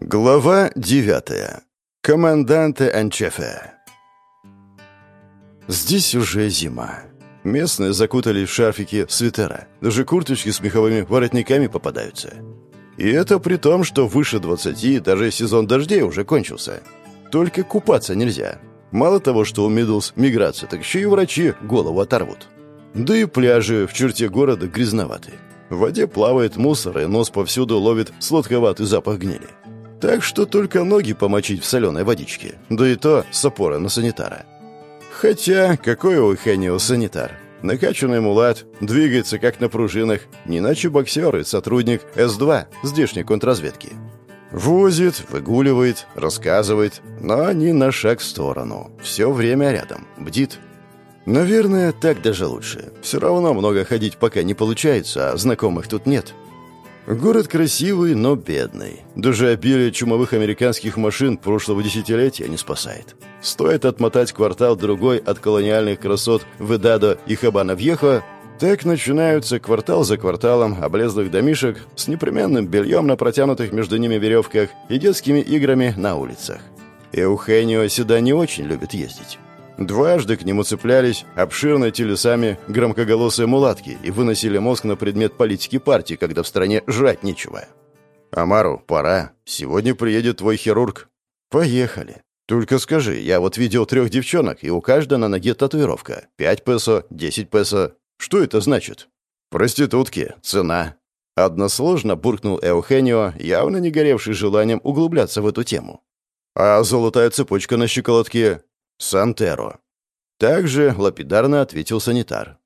Глава девятая. Команданте Анчефе. Здесь уже зима. Местные закутали в шарфики свитера. Даже курточки с меховыми воротниками попадаются. И это при том, что выше 20 даже сезон дождей уже кончился. Только купаться нельзя. Мало того, что у Миддлс миграция, так еще и врачи голову оторвут. Да и пляжи в черте города грязноваты. В воде плавает мусор, и нос повсюду ловит сладковатый запах гнили. Так что только ноги помочить в соленой водичке. Да и то с опорой на санитара. Хотя, какой у Хэнио санитар? Накачанный мулат, двигается как на пружинах, не иначе боксер и сотрудник С-2 здешней контрразведки. Возит, выгуливает, рассказывает, но не на шаг в сторону. Все время рядом, бдит. Наверное, так даже лучше. Все равно много ходить пока не получается, а знакомых тут нет. Город красивый, но бедный. Даже обилие чумовых американских машин прошлого десятилетия не спасает. Стоит отмотать квартал-другой от колониальных красот Ведадо и Хабана-Вьехо, так начинаются квартал за кварталом облезлых домишек с непременным бельем на протянутых между ними веревках и детскими играми на улицах. Эухенио сюда не очень любит ездить. Дважды к нему цеплялись обширные телесами громкоголосые мулатки и выносили мозг на предмет политики партии, когда в стране жрать нечего. «Амару, пора. Сегодня приедет твой хирург». «Поехали. Только скажи, я вот видел трех девчонок, и у каждой на ноге татуировка. Пять песо, десять песо. Что это значит?» «Проститутки. Цена». Односложно буркнул Эухенио, явно не горевший желанием углубляться в эту тему. «А золотая цепочка на щеколотке «Сантеро». Также лапидарно ответил санитар.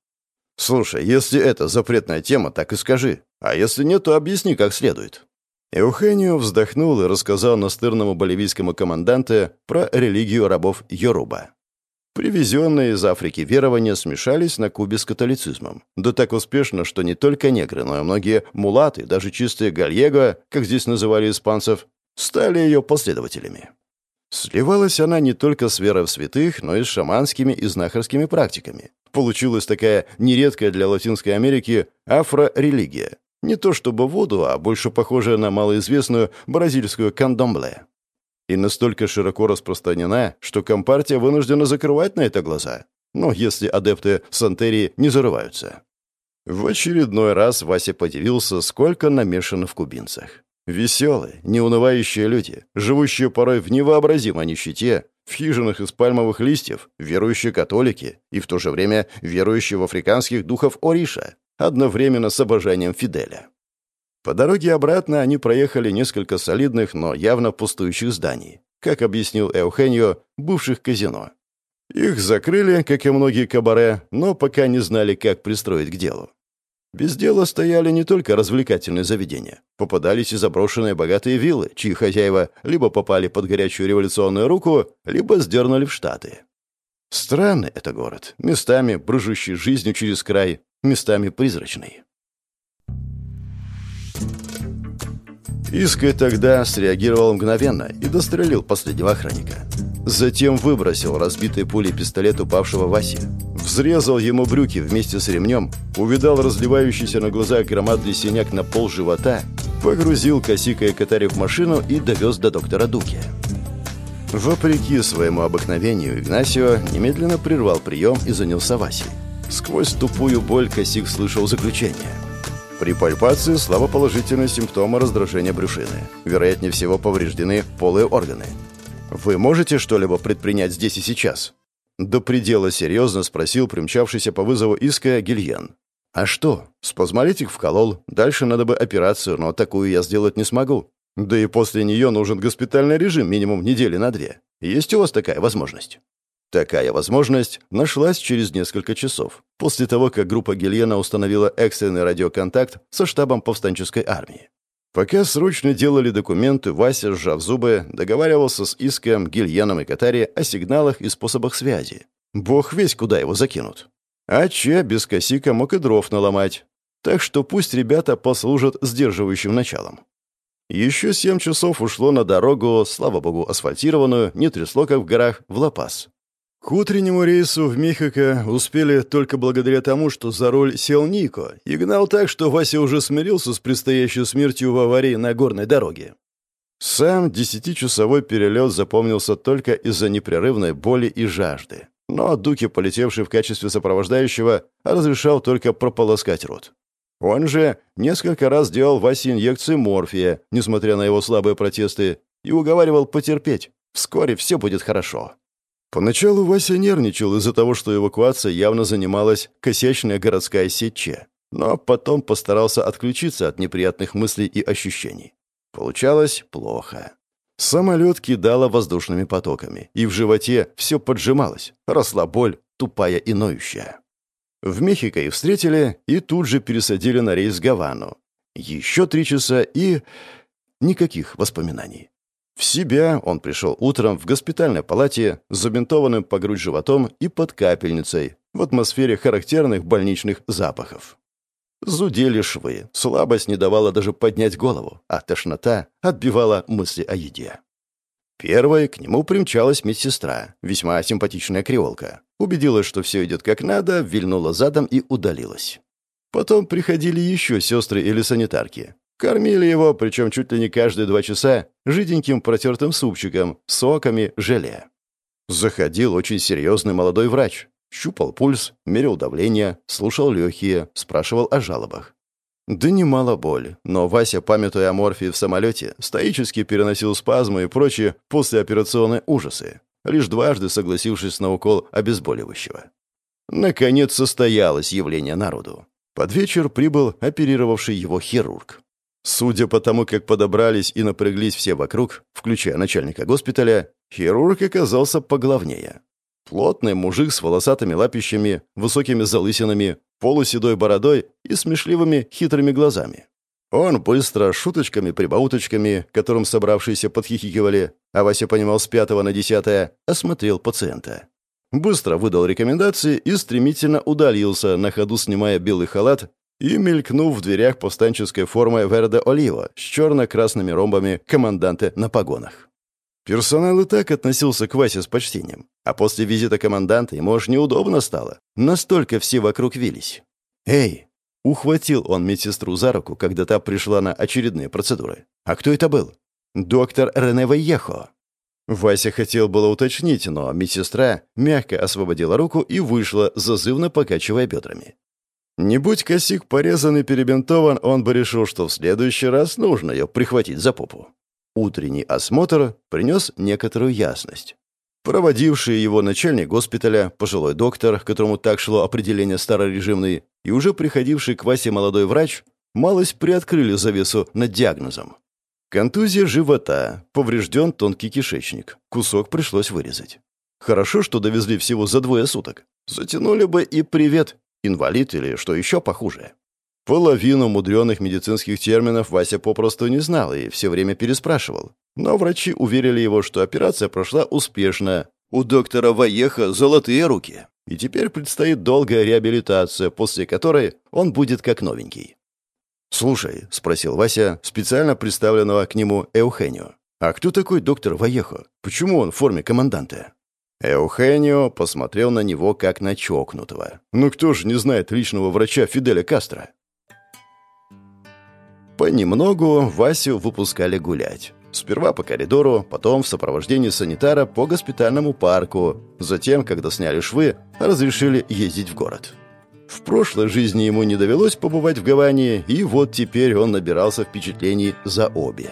«Слушай, если это запретная тема, так и скажи. А если нет, то объясни как следует». Эухенио вздохнул и рассказал настырному боливийскому команданте про религию рабов Йоруба. Привезенные из Африки верования смешались на Кубе с католицизмом. Да так успешно, что не только негры, но и многие мулаты, даже чистые гальего, как здесь называли испанцев, стали ее последователями. Сливалась она не только с верой в святых, но и с шаманскими и знахарскими практиками. Получилась такая нередкая для Латинской Америки афрорелигия. Не то чтобы воду, а больше похожая на малоизвестную бразильскую кандомбле. И настолько широко распространена, что Компартия вынуждена закрывать на это глаза. Но если адепты Сантерии не зарываются. В очередной раз Вася подивился, сколько намешано в кубинцах. Веселые, неунывающие люди, живущие порой в невообразимой нищете, в хижинах из пальмовых листьев, верующие католики и в то же время верующие в африканских духов Ориша, одновременно с обожанием Фиделя. По дороге обратно они проехали несколько солидных, но явно пустующих зданий, как объяснил Эухеньо, бывших казино. Их закрыли, как и многие кабаре, но пока не знали, как пристроить к делу. Без дела стояли не только развлекательные заведения. Попадались и заброшенные богатые виллы, чьи хозяева либо попали под горячую революционную руку, либо сдернули в Штаты. Странный это город, местами брыжущий жизнью через край, местами призрачный. Иской тогда среагировал мгновенно и дострелил последнего охранника. Затем выбросил разбитый пулей пистолет упавшего Васи. Взрезал ему брюки вместе с ремнем, увидал разливающийся на глазах громадный синяк на пол живота, погрузил Косика и Катари в машину и довез до доктора Дуки. Вопреки своему обыкновению, Игнасио немедленно прервал прием и занялся Васей. Сквозь тупую боль Косик слышал заключение. При пальпации слабо положительные симптомы раздражения брюшины. Вероятнее всего повреждены полые органы. «Вы можете что-либо предпринять здесь и сейчас?» До предела серьезно спросил примчавшийся по вызову иска Гильен. «А что? Спазмолитик вколол. Дальше надо бы операцию, но такую я сделать не смогу. Да и после нее нужен госпитальный режим минимум недели на две. Есть у вас такая возможность?» Такая возможность нашлась через несколько часов, после того, как группа Гильена установила экстренный радиоконтакт со штабом повстанческой армии. Пока срочно делали документы, Вася, сжав зубы, договаривался с Иском, Гильеном и Катари о сигналах и способах связи. Бог весь куда его закинут. А Че без косика мог и дров наломать. Так что пусть ребята послужат сдерживающим началом. Еще семь часов ушло на дорогу, слава богу, асфальтированную, не трясло, как в горах, в Лапас. К утреннему рейсу в Мехико успели только благодаря тому, что за руль сел Нико и гнал так, что Вася уже смирился с предстоящей смертью в аварии на горной дороге. Сам десятичасовой перелет запомнился только из-за непрерывной боли и жажды. Но Дуки, полетевший в качестве сопровождающего, разрешал только прополоскать рот. Он же несколько раз делал Васе инъекции морфия, несмотря на его слабые протесты, и уговаривал потерпеть. Вскоре все будет хорошо. Поначалу Вася нервничал из-за того, что эвакуация явно занималась косячная городская сетче, но потом постарался отключиться от неприятных мыслей и ощущений. Получалось плохо. Самолет кидало воздушными потоками, и в животе все поджималось, росла боль, тупая и ноющая. В Мехико их встретили и тут же пересадили на рейс Гавану. Еще три часа и... никаких воспоминаний. В себя он пришел утром в госпитальной палате с забинтованным по грудь животом и под капельницей в атмосфере характерных больничных запахов. Зудели швы, слабость не давала даже поднять голову, а тошнота отбивала мысли о еде. Первой к нему примчалась медсестра, весьма симпатичная креолка. Убедилась, что все идет как надо, вильнула задом и удалилась. Потом приходили еще сестры или санитарки. Кормили его, причем чуть ли не каждые два часа, жиденьким протертым супчиком, соками, желе. Заходил очень серьезный молодой врач. Щупал пульс, мерил давление, слушал легкие, спрашивал о жалобах. Да немало боли, но Вася, памятуя о морфии в самолете, стоически переносил спазмы и прочие послеоперационные ужасы, лишь дважды согласившись на укол обезболивающего. Наконец состоялось явление народу. Под вечер прибыл оперировавший его хирург. Судя по тому, как подобрались и напряглись все вокруг, включая начальника госпиталя, хирург оказался поглавнее. Плотный мужик с волосатыми лапищами, высокими залысинами, полуседой бородой и смешливыми хитрыми глазами. Он быстро, шуточками-прибауточками, которым собравшиеся подхихикивали, а Вася понимал с пятого на десятое, осмотрел пациента. Быстро выдал рекомендации и стремительно удалился, на ходу снимая белый халат и мелькнув в дверях повстанческой формы Верде Олива с черно-красными ромбами команданта на погонах. Персонал и так относился к Васе с почтением, а после визита команданта ему аж неудобно стало. Настолько все вокруг вились. «Эй!» — ухватил он медсестру за руку, когда та пришла на очередные процедуры. «А кто это был?» «Доктор Рене Вайехо». Вася хотел было уточнить, но медсестра мягко освободила руку и вышла, зазывно покачивая бедрами. Не будь косик порезан и перебинтован, он бы решил, что в следующий раз нужно ее прихватить за попу. Утренний осмотр принес некоторую ясность. Проводивший его начальник госпиталя, пожилой доктор, которому так шло определение старорежимный, и уже приходивший к Васе молодой врач, малость приоткрыли завесу над диагнозом. Контузия живота, поврежден тонкий кишечник, кусок пришлось вырезать. Хорошо, что довезли всего за двое суток. Затянули бы и привет, инвалид или что еще похуже. Половину мудреных медицинских терминов Вася попросту не знал и все время переспрашивал. Но врачи уверили его, что операция прошла успешно. У доктора Ваеха золотые руки. И теперь предстоит долгая реабилитация, после которой он будет как новенький. «Слушай», — спросил Вася, специально представленного к нему Эухенио, «а кто такой доктор Ваехо? Почему он в форме команданта?» Эухенио посмотрел на него как на чокнутого. «Ну кто же не знает личного врача Фиделя Кастро?» Понемногу Васю выпускали гулять. Сперва по коридору, потом в сопровождении санитара по госпитальному парку. Затем, когда сняли швы, разрешили ездить в город. В прошлой жизни ему не довелось побывать в Гаване, и вот теперь он набирался впечатлений за обе.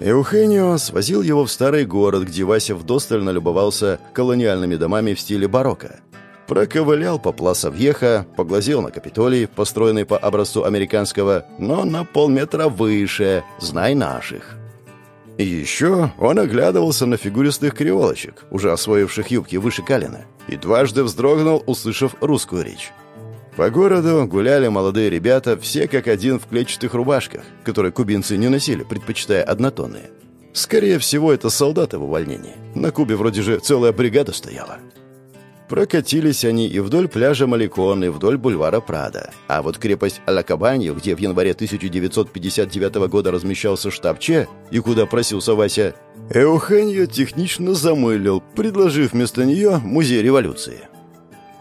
Эухенио свозил его в старый город, где Вася вдосталь налюбовался колониальными домами в стиле барокко. Проковылял по Пласа Вьеха, поглазел на Капитолий, построенный по образцу американского, но на полметра выше, знай наших. И еще он оглядывался на фигуристых креолочек, уже освоивших юбки выше колена, и дважды вздрогнул, услышав русскую речь. По городу гуляли молодые ребята, все как один в клетчатых рубашках, которые кубинцы не носили, предпочитая однотонные. Скорее всего, это солдаты в увольнении. На Кубе вроде же целая бригада стояла. Прокатились они и вдоль пляжа Маликон, и вдоль бульвара Прада. А вот крепость Алакабанью, где в январе 1959 года размещался штаб Че, и куда просился Вася, Эухеньо технично замылил, предложив вместо нее музей революции.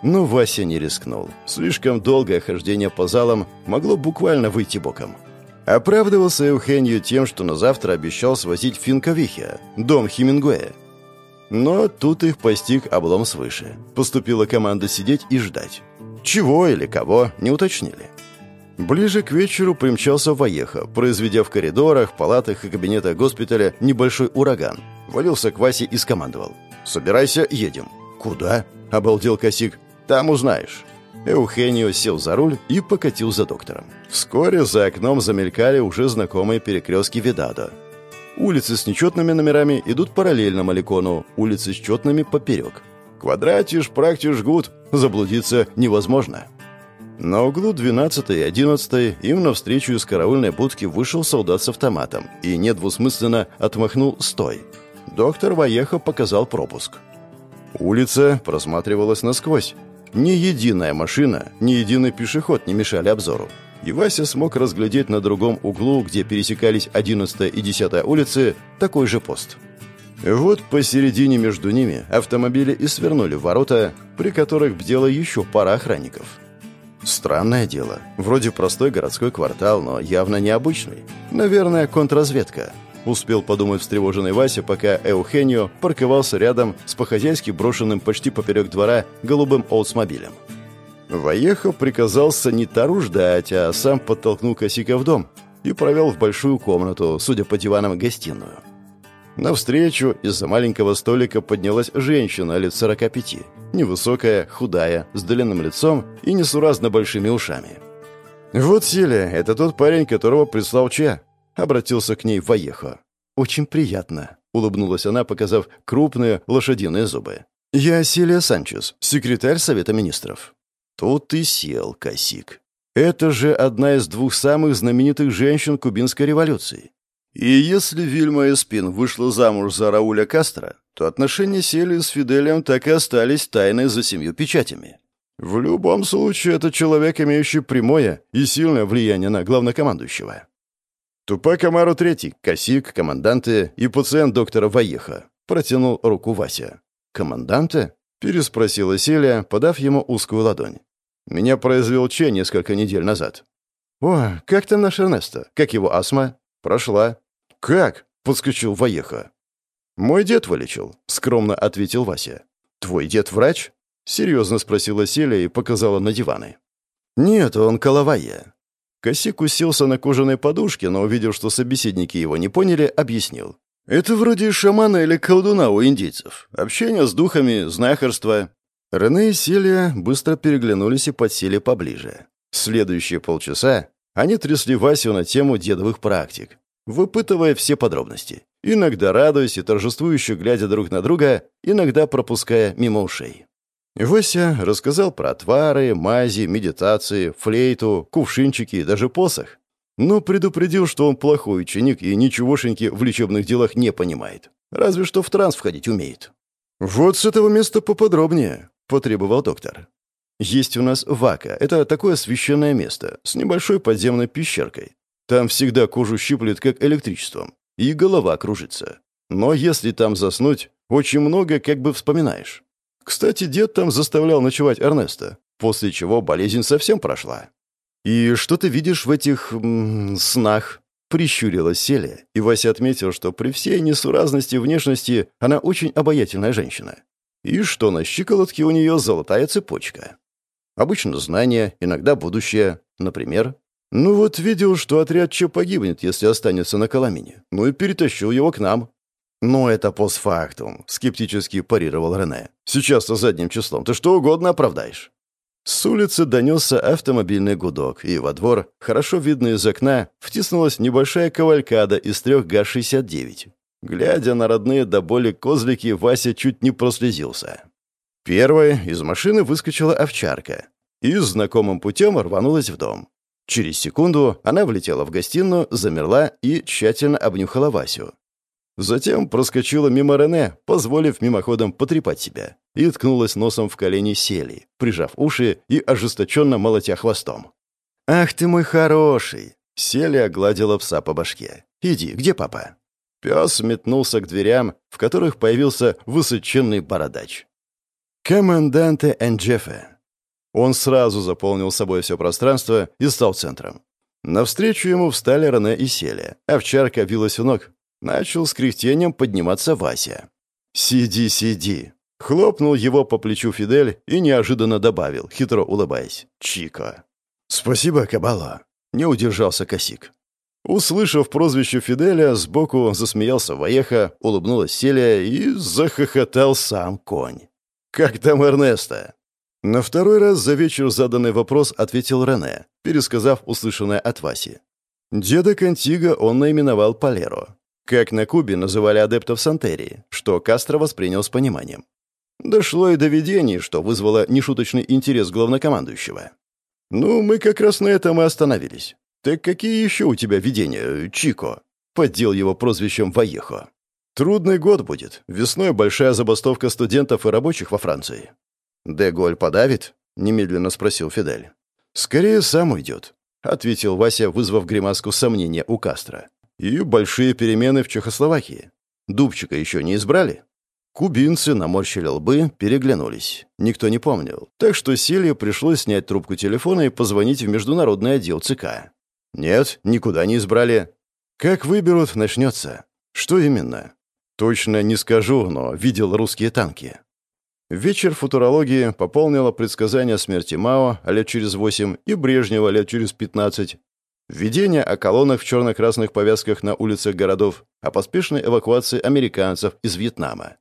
Но Вася не рискнул. Слишком долгое хождение по залам могло буквально выйти боком. Оправдывался Эухенью тем, что на завтра обещал свозить Финковихе, дом Хемингуэя. Но тут их постиг облом свыше. Поступила команда сидеть и ждать. Чего или кого, не уточнили. Ближе к вечеру примчался Ваеха, произведя в коридорах, палатах и кабинетах госпиталя небольшой ураган. Валился к Васе и скомандовал. «Собирайся, едем». «Куда?» — обалдел Косик. «Там узнаешь». Эухенио сел за руль и покатил за доктором. Вскоре за окном замелькали уже знакомые перекрестки Видадо. Улицы с нечетными номерами идут параллельно Маликону, улицы с четными поперек. Квадратишь, практишь, гуд, заблудиться невозможно. На углу 12 и 11 им навстречу из караульной будки вышел солдат с автоматом и недвусмысленно отмахнул «Стой!». Доктор Ваеха показал пропуск. Улица просматривалась насквозь. Ни единая машина, ни единый пешеход не мешали обзору. И Вася смог разглядеть на другом углу, где пересекались 11 и 10 улицы, такой же пост. Вот посередине между ними автомобили и свернули в ворота, при которых бдела еще пара охранников. Странное дело. Вроде простой городской квартал, но явно необычный. Наверное, контрразведка. Успел подумать встревоженный Вася, пока Эухенио парковался рядом с по-хозяйски брошенным почти поперек двора голубым олдсмобилем. Воехов приказал санитару ждать, а сам подтолкнул Косика в дом и провел в большую комнату, судя по диванам, гостиную. Навстречу из-за маленького столика поднялась женщина лет 45. Невысокая, худая, с длинным лицом и несуразно большими ушами. «Вот Селия, это тот парень, которого прислал Че», — обратился к ней Ваехо. «Очень приятно», — улыбнулась она, показав крупные лошадиные зубы. «Я Селия Санчес, секретарь Совета Министров». Тут и сел косик. Это же одна из двух самых знаменитых женщин кубинской революции. И если Вильма Эспин вышла замуж за Рауля Кастро, то отношения Селии с Фиделем так и остались тайной за семью печатями. В любом случае, это человек, имеющий прямое и сильное влияние на главнокомандующего. Тупак Амару Третий, Косик, команданты и пациент доктора Ваеха. Протянул руку Вася. «Команданты?» — переспросила Селия, подав ему узкую ладонь. «Меня произвел Че несколько недель назад». «О, как там наш Эрнесто? Как его астма?» «Прошла». «Как?» — подскочил Ваеха. «Мой дед вылечил», — скромно ответил Вася. «Твой дед врач?» — серьезно спросила Селия и показала на диваны. «Нет, он коловая. Косик уселся на кожаной подушке, но, увидев, что собеседники его не поняли, объяснил. «Это вроде шамана или колдуна у индейцев. Общение с духами, знахарство». Рене и Селия быстро переглянулись и подсели поближе. Следующие полчаса они трясли Васю на тему дедовых практик, выпытывая все подробности, иногда радуясь и торжествующе глядя друг на друга, иногда пропуская мимо ушей. Вася рассказал про отвары, мази, медитации, флейту, кувшинчики и даже посох. Но предупредил, что он плохой ученик и ничегошеньки в лечебных делах не понимает. Разве что в транс входить умеет. «Вот с этого места поподробнее», — потребовал доктор. «Есть у нас вака. Это такое священное место с небольшой подземной пещеркой. Там всегда кожу щиплет, как электричеством, и голова кружится. Но если там заснуть, очень много как бы вспоминаешь. Кстати, дед там заставлял ночевать Эрнеста, после чего болезнь совсем прошла. «И что ты видишь в этих... Снах?» Прищурилась Селия, и Вася отметил, что при всей несуразности внешности она очень обаятельная женщина. И что на щиколотке у нее золотая цепочка. Обычно знания, иногда будущее. Например, ну вот видел, что отряд Че погибнет, если останется на Коломине. Ну и перетащил его к нам. «Ну, это постфактум», — скептически парировал Рене. «Сейчас-то задним числом ты что угодно оправдаешь». С улицы донесся автомобильный гудок, и во двор, хорошо видно из окна, втиснулась небольшая кавалькада из трех ГАЗ-69. Глядя на родные до боли козлики, Вася чуть не прослезился. Первой из машины выскочила овчарка и знакомым путем рванулась в дом. Через секунду она влетела в гостиную, замерла и тщательно обнюхала Васю. Затем проскочила мимо Рене, позволив мимоходом потрепать себя, и ткнулась носом в колени сели, прижав уши и ожесточенно молотя хвостом. «Ах ты мой хороший!» Сели огладила пса по башке. «Иди, где папа?» Пес метнулся к дверям, в которых появился высоченный бородач. «Команданте Энджефе». Он сразу заполнил собой все пространство и стал центром. Навстречу ему встали Рене и сели. Овчарка вилась у ног. Начал с кряхтением подниматься Вася. «Сиди, сиди!» Хлопнул его по плечу Фидель и неожиданно добавил, хитро улыбаясь. «Чико!» «Спасибо, Кабала!» Не удержался Косик. Услышав прозвище Фиделя, сбоку засмеялся Ваеха, улыбнулась Селия и захохотал сам конь. «Как там Эрнеста?» На второй раз за вечер заданный вопрос ответил Рене, пересказав услышанное от Васи. Деда Кантига он наименовал Палеро. Как на Кубе называли адептов Сантерии, что Кастро воспринял с пониманием. Дошло и до видений, что вызвало нешуточный интерес главнокомандующего. «Ну, мы как раз на этом и остановились. Так какие еще у тебя видения, Чико?» Поддел его прозвищем Вьехо. «Трудный год будет. Весной большая забастовка студентов и рабочих во Франции. «Деголь подавит?» — немедленно спросил Фидель. «Скорее сам уйдет», — ответил Вася, вызвав гримаску сомнения у Кастро. «И большие перемены в Чехословакии. Дубчика еще не избрали?» Кубинцы наморщили лбы, переглянулись. Никто не помнил. Так что Силье пришлось снять трубку телефона и позвонить в международный отдел ЦК. «Нет, никуда не избрали». «Как выберут, начнется». «Что именно?» «Точно не скажу, но видел русские танки». Вечер футурологии пополнило предсказание смерти Мао лет через восемь и Брежнева лет через пятнадцать, введение о колоннах в черно-красных повязках на улицах городов, о поспешной эвакуации американцев из Вьетнама.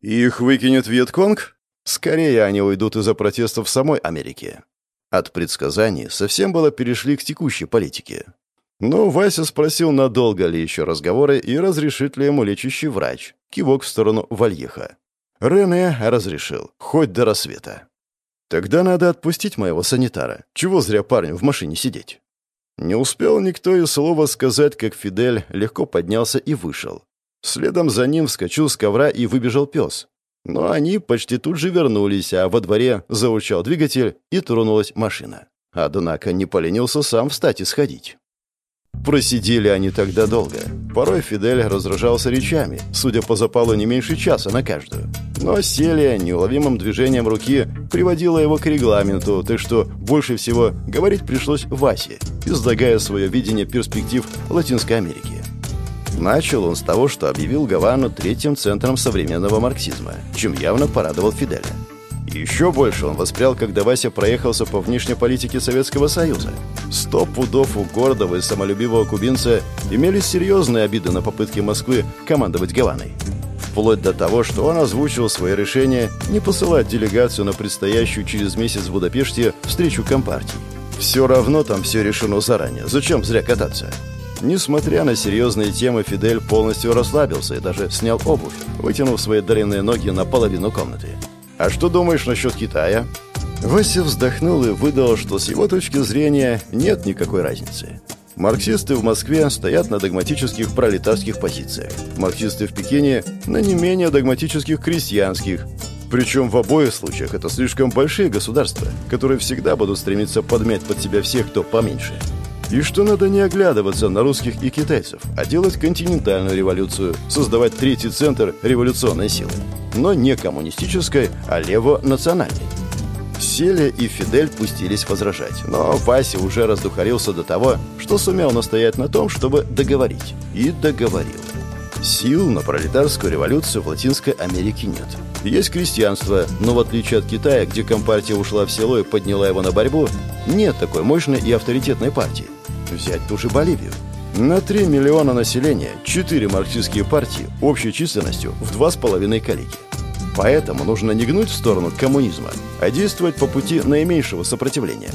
Их выкинет Вьетконг? Скорее они уйдут из-за протестов в самой Америке. От предсказаний совсем было перешли к текущей политике. Но Вася спросил, надолго ли еще разговоры и разрешит ли ему лечащий врач. Кивок в сторону Вальеха. Рене разрешил, хоть до рассвета. Тогда надо отпустить моего санитара. Чего зря парню в машине сидеть? Не успел никто и слова сказать, как Фидель легко поднялся и вышел. Следом за ним вскочил с ковра и выбежал пес. Но они почти тут же вернулись, а во дворе заурчал двигатель и тронулась машина. Однако не поленился сам встать и сходить. Просидели они тогда долго. Порой Фидель раздражался речами, судя по запалу не меньше часа на каждую. Но Селия неуловимым движением руки приводила его к регламенту, так что больше всего говорить пришлось Васе, излагая свое видение перспектив Латинской Америки. Начал он с того, что объявил Гавану третьим центром современного марксизма, чем явно порадовал Фиделя. Еще больше он воспрял, когда Вася проехался по внешней политике Советского Союза. Сто пудов у гордого и самолюбивого кубинца имелись серьезные обиды на попытки Москвы командовать Гаваной. Вплоть до того, что он озвучил свое решение не посылать делегацию на предстоящую через месяц в Будапеште встречу Компартии. Все равно там все решено заранее. Зачем зря кататься? Несмотря на серьезные темы, Фидель полностью расслабился и даже снял обувь, вытянув свои длинные ноги на половину комнаты. «А что думаешь насчет Китая?» Вася вздохнул и выдал, что с его точки зрения нет никакой разницы. Марксисты в Москве стоят на догматических пролетарских позициях. Марксисты в Пекине на не менее догматических крестьянских. Причем в обоих случаях это слишком большие государства, которые всегда будут стремиться подмять под себя всех, кто поменьше. И что надо не оглядываться на русских и китайцев, а делать континентальную революцию, создавать третий центр революционной силы но не коммунистической, а лево-национальной. Селия и Фидель пустились возражать, но Вася уже раздухарился до того, что сумел настоять на том, чтобы договорить. И договорил. Сил на пролетарскую революцию в Латинской Америке нет. Есть крестьянство, но в отличие от Китая, где Компартия ушла в село и подняла его на борьбу, нет такой мощной и авторитетной партии. Взять ту же Боливию. На 3 миллиона населения 4 марксистские партии общей численностью в 2,5 коллеги. Поэтому нужно не гнуть в сторону коммунизма, а действовать по пути наименьшего сопротивления.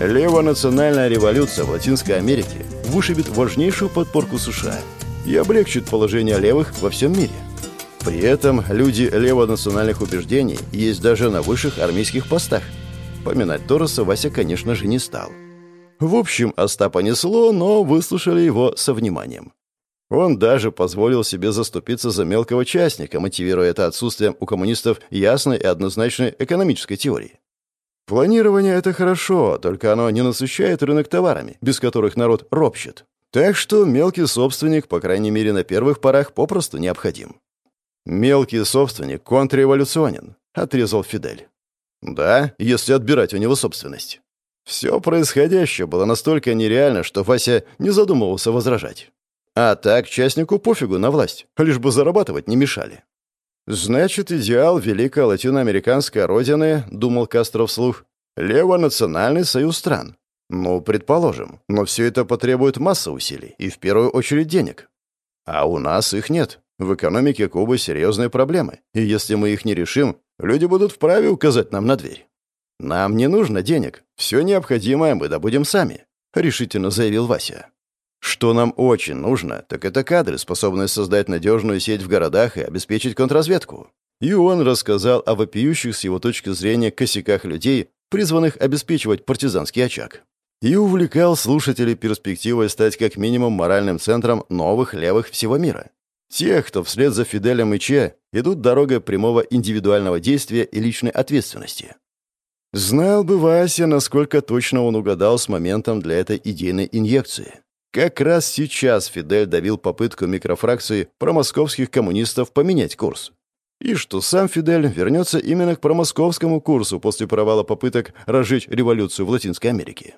Левонациональная революция в Латинской Америке вышибет важнейшую подпорку США и облегчит положение левых во всем мире. При этом люди левонациональных убеждений есть даже на высших армейских постах. Поминать Тороса Вася, конечно же, не стал. В общем, Остапа несло, но выслушали его со вниманием. Он даже позволил себе заступиться за мелкого частника, мотивируя это отсутствием у коммунистов ясной и однозначной экономической теории. Планирование — это хорошо, только оно не насыщает рынок товарами, без которых народ ропщет. Так что мелкий собственник, по крайней мере на первых порах, попросту необходим. «Мелкий собственник контрреволюционен», — отрезал Фидель. «Да, если отбирать у него собственность». Все происходящее было настолько нереально, что Вася не задумывался возражать. А так частнику пофигу на власть, лишь бы зарабатывать не мешали. «Значит, идеал великой латиноамериканской родины», — думал Кастро вслух, — «левонациональный союз стран. Ну, предположим, но все это потребует массы усилий и в первую очередь денег. А у нас их нет. В экономике Кубы серьезные проблемы, и если мы их не решим, люди будут вправе указать нам на дверь. Нам не нужно денег, все необходимое мы добудем сами», — решительно заявил Вася. Что нам очень нужно, так это кадры, способные создать надежную сеть в городах и обеспечить контрразведку. И он рассказал о вопиющих с его точки зрения косяках людей, призванных обеспечивать партизанский очаг. И увлекал слушателей перспективой стать как минимум моральным центром новых левых всего мира. Тех, кто вслед за Фиделем и Че идут дорогой прямого индивидуального действия и личной ответственности. Знал бы Вася, насколько точно он угадал с моментом для этой идейной инъекции. Как раз сейчас Фидель давил попытку микрофракции промосковских коммунистов поменять курс. И что сам Фидель вернется именно к промосковскому курсу после провала попыток разжечь революцию в Латинской Америке.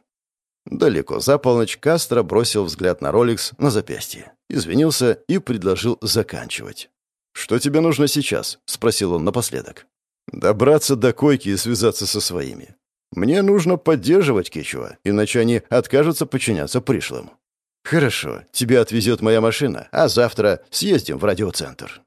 Далеко за полночь Кастро бросил взгляд на Роликс на запястье, извинился и предложил заканчивать. «Что тебе нужно сейчас?» — спросил он напоследок. «Добраться до койки и связаться со своими. Мне нужно поддерживать Кичуа, иначе они откажутся подчиняться пришлым». «Хорошо, тебя отвезет моя машина, а завтра съездим в радиоцентр».